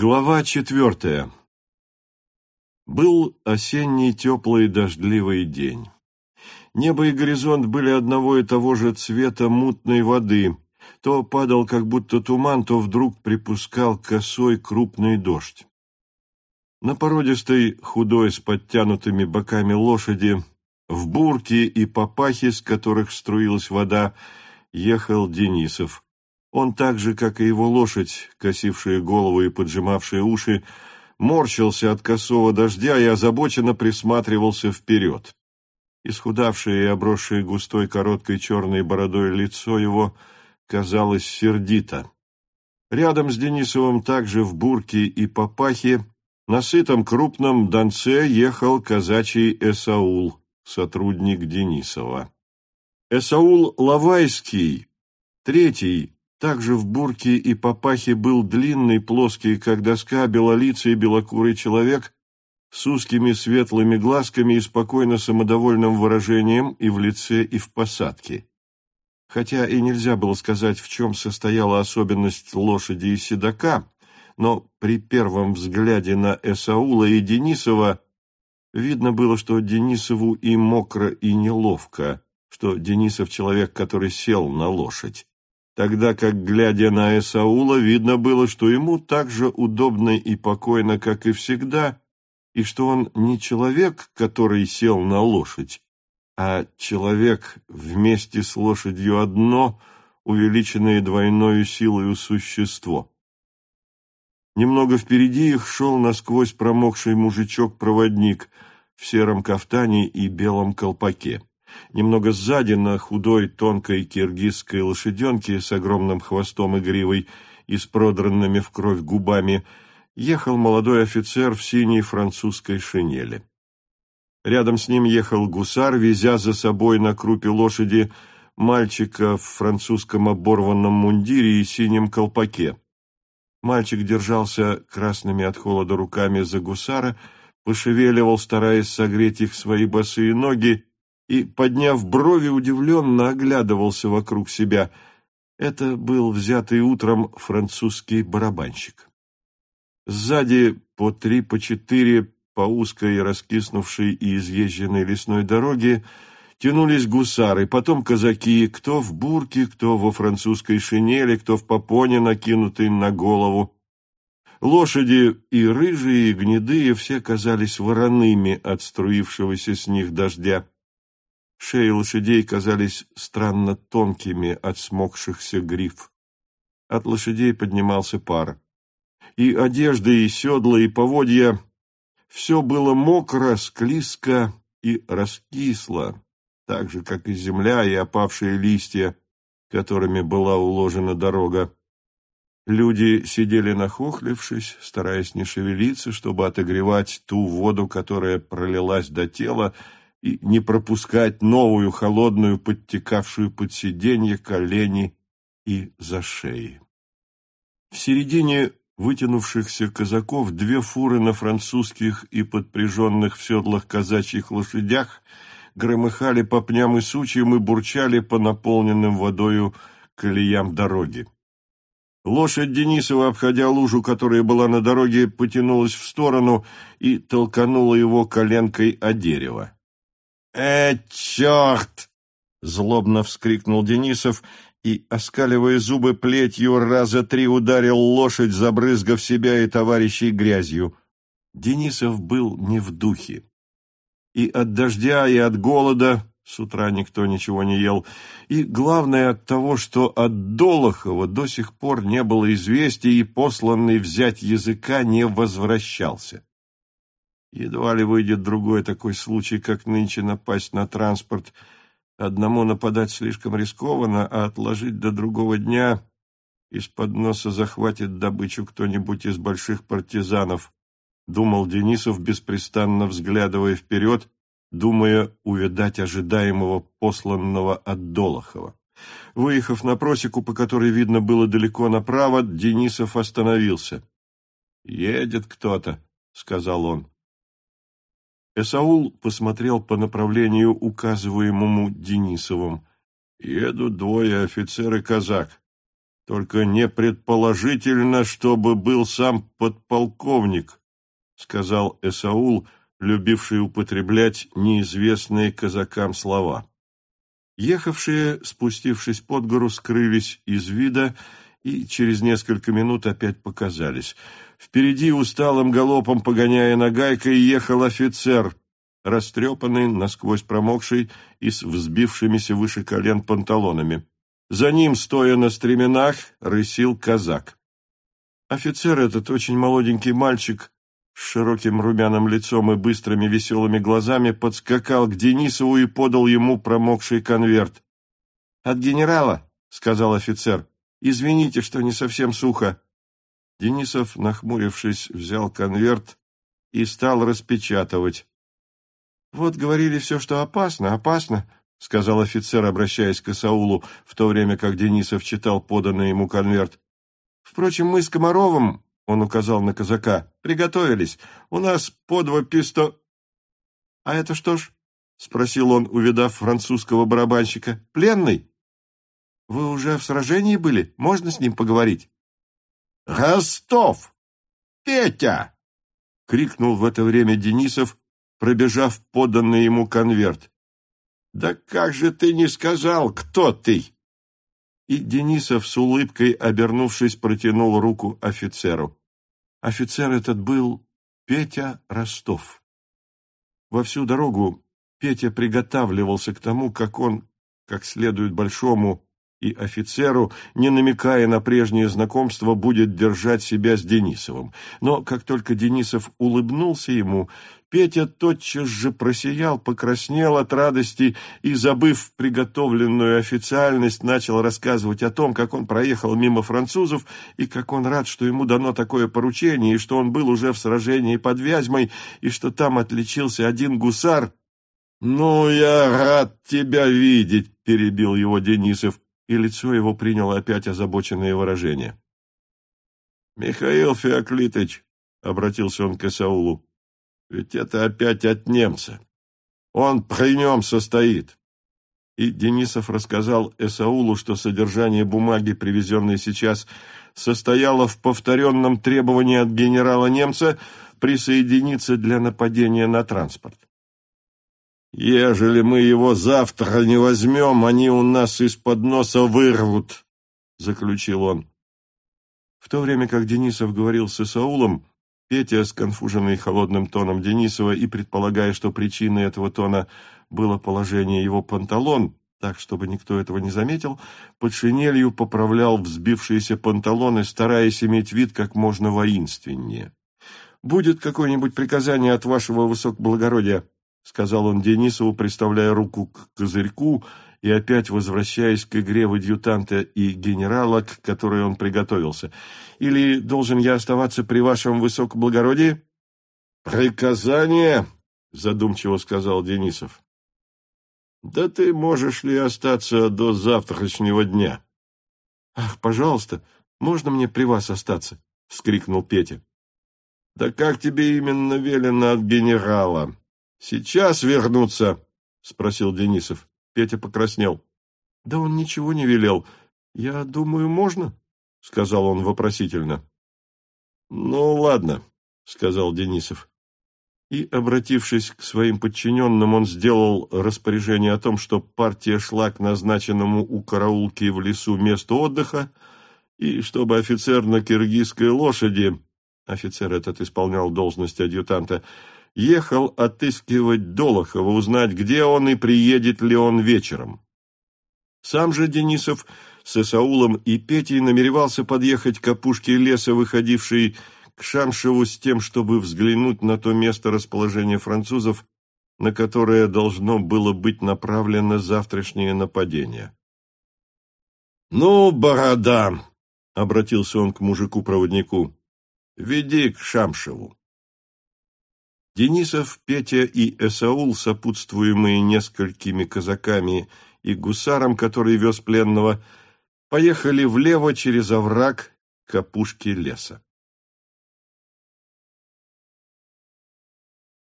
Глава четвертая. Был осенний теплый дождливый день. Небо и горизонт были одного и того же цвета мутной воды. То падал как будто туман, то вдруг припускал косой крупный дождь. На породистой, худой, с подтянутыми боками лошади, в бурке и папахе, с которых струилась вода, ехал Денисов – он так же, как и его лошадь, косившая голову и поджимавшая уши, морщился от косого дождя и озабоченно присматривался вперед. Исхудавшее и обросшее густой короткой черной бородой лицо его казалось сердито. Рядом с Денисовым также в бурке и папахе на сытом крупном донце ехал казачий Эсаул, сотрудник Денисова. Эсаул Лавайский, третий также в бурке и папахе был длинный, плоский, как доска, белолицый белокурый человек с узкими светлыми глазками и спокойно самодовольным выражением и в лице, и в посадке. Хотя и нельзя было сказать, в чем состояла особенность лошади и седока, но при первом взгляде на Эсаула и Денисова видно было, что Денисову и мокро, и неловко, что Денисов человек, который сел на лошадь тогда как, глядя на Эсаула, видно было, что ему так же удобно и покойно, как и всегда, и что он не человек, который сел на лошадь, а человек вместе с лошадью одно, увеличенное двойною силою существо. Немного впереди их шел насквозь промокший мужичок-проводник в сером кафтане и белом колпаке. Немного сзади, на худой, тонкой киргизской лошаденке с огромным хвостом и гривой и с продранными в кровь губами, ехал молодой офицер в синей французской шинели. Рядом с ним ехал гусар, везя за собой на крупе лошади мальчика в французском оборванном мундире и синем колпаке. Мальчик держался красными от холода руками за гусара, пошевеливал, стараясь согреть их свои босые ноги, и, подняв брови, удивленно оглядывался вокруг себя. Это был взятый утром французский барабанщик. Сзади по три, по четыре по узкой, раскиснувшей и изъезженной лесной дороге тянулись гусары, потом казаки, кто в бурке, кто во французской шинели, кто в попоне, накинутой на голову. Лошади и рыжие, и гнедые все казались вороными от струившегося с них дождя. Шеи лошадей казались странно тонкими от смокшихся гриф. От лошадей поднимался пар. И одежда, и седла, и поводья — все было мокро, склизко и раскисло, так же, как и земля и опавшие листья, которыми была уложена дорога. Люди сидели нахохлившись, стараясь не шевелиться, чтобы отогревать ту воду, которая пролилась до тела, и не пропускать новую холодную, подтекавшую под сиденье, колени и за шеи. В середине вытянувшихся казаков две фуры на французских и подпряженных в седлах казачьих лошадях громыхали по пням и сучьям и бурчали по наполненным водою колеям дороги. Лошадь Денисова, обходя лужу, которая была на дороге, потянулась в сторону и толканула его коленкой о дерево. «Э, черт!» — злобно вскрикнул Денисов и, оскаливая зубы плетью, раза три ударил лошадь, забрызгав себя и товарищей грязью. Денисов был не в духе. И от дождя, и от голода с утра никто ничего не ел, и, главное, от того, что от Долохова до сих пор не было известия, и посланный взять языка не возвращался. Едва ли выйдет другой такой случай, как нынче напасть на транспорт. Одному нападать слишком рискованно, а отложить до другого дня из-под носа захватит добычу кто-нибудь из больших партизанов, думал Денисов, беспрестанно взглядывая вперед, думая увидать ожидаемого посланного от Долохова. Выехав на просеку, по которой видно было далеко направо, Денисов остановился. «Едет кто-то», — сказал он. Эсаул посмотрел по направлению, указываемому Денисовым. «Едут двое офицер и казак». Только не предположительно, чтобы был сам подполковник, сказал Эсаул, любивший употреблять неизвестные казакам слова. Ехавшие, спустившись под гору, скрылись из вида и через несколько минут опять показались. Впереди усталым галопом, погоняя нагайкой, ехал офицер, растрепанный, насквозь промокший и с взбившимися выше колен панталонами. За ним, стоя на стременах, рысил казак. Офицер этот, очень молоденький мальчик, с широким румяным лицом и быстрыми веселыми глазами, подскакал к Денисову и подал ему промокший конверт. «От генерала», — сказал офицер, — «извините, что не совсем сухо». Денисов, нахмурившись, взял конверт и стал распечатывать. «Вот говорили все, что опасно, опасно», — сказал офицер, обращаясь к Исаулу, в то время как Денисов читал поданный ему конверт. «Впрочем, мы с Комаровым, — он указал на казака, — приготовились. У нас по два писто...» «А это что ж?» — спросил он, увидав французского барабанщика. «Пленный? Вы уже в сражении были? Можно с ним поговорить?» «Ростов! Петя!» — крикнул в это время Денисов, пробежав поданный ему конверт. «Да как же ты не сказал, кто ты?» И Денисов с улыбкой, обернувшись, протянул руку офицеру. Офицер этот был Петя Ростов. Во всю дорогу Петя приготавливался к тому, как он, как следует большому и офицеру, не намекая на прежнее знакомство, будет держать себя с Денисовым. Но как только Денисов улыбнулся ему, Петя тотчас же просиял, покраснел от радости и, забыв приготовленную официальность, начал рассказывать о том, как он проехал мимо французов и как он рад, что ему дано такое поручение, и что он был уже в сражении под Вязьмой, и что там отличился один гусар. «Ну, я рад тебя видеть», — перебил его Денисов и лицо его приняло опять озабоченное выражение. «Михаил Феоклитович», — обратился он к Исаулу, — «ведь это опять от немца. Он при нем состоит». И Денисов рассказал Эсаулу, что содержание бумаги, привезенной сейчас, состояло в повторенном требовании от генерала-немца присоединиться для нападения на транспорт. Ежели мы его завтра не возьмем, они у нас из-под носа вырвут, — заключил он. В то время как Денисов говорил с Исаулом, Петя, сконфуженный холодным тоном Денисова и предполагая, что причиной этого тона было положение его панталон, так, чтобы никто этого не заметил, под шинелью поправлял взбившиеся панталоны, стараясь иметь вид как можно воинственнее. «Будет какое-нибудь приказание от вашего высокоблагородия?» — сказал он Денисову, приставляя руку к козырьку и опять возвращаясь к игре в адъютанта и генерала, к которой он приготовился. «Или должен я оставаться при вашем высокоблагородии?» «Приказание?» — задумчиво сказал Денисов. «Да ты можешь ли остаться до завтрашнего дня?» «Ах, пожалуйста, можно мне при вас остаться?» — вскрикнул Петя. «Да как тебе именно велено от генерала?» Сейчас вернуться, спросил Денисов. Петя покраснел. Да он ничего не велел. Я думаю, можно, сказал он вопросительно. Ну, ладно, сказал Денисов. И, обратившись к своим подчиненным, он сделал распоряжение о том, что партия шла к назначенному у караулки в лесу месту отдыха, и чтобы офицер на киргизской лошади, офицер этот исполнял должность адъютанта, ехал отыскивать Долохова, узнать, где он и приедет ли он вечером. Сам же Денисов с Исаулом и Петей намеревался подъехать к опушке леса, выходившей к Шамшеву с тем, чтобы взглянуть на то место расположения французов, на которое должно было быть направлено завтрашнее нападение. «Ну, борода!» — обратился он к мужику-проводнику. «Веди к Шамшеву». Денисов, Петя и Эсаул, сопутствуемые несколькими казаками и гусаром, который вез пленного, поехали влево через овраг к опушке леса.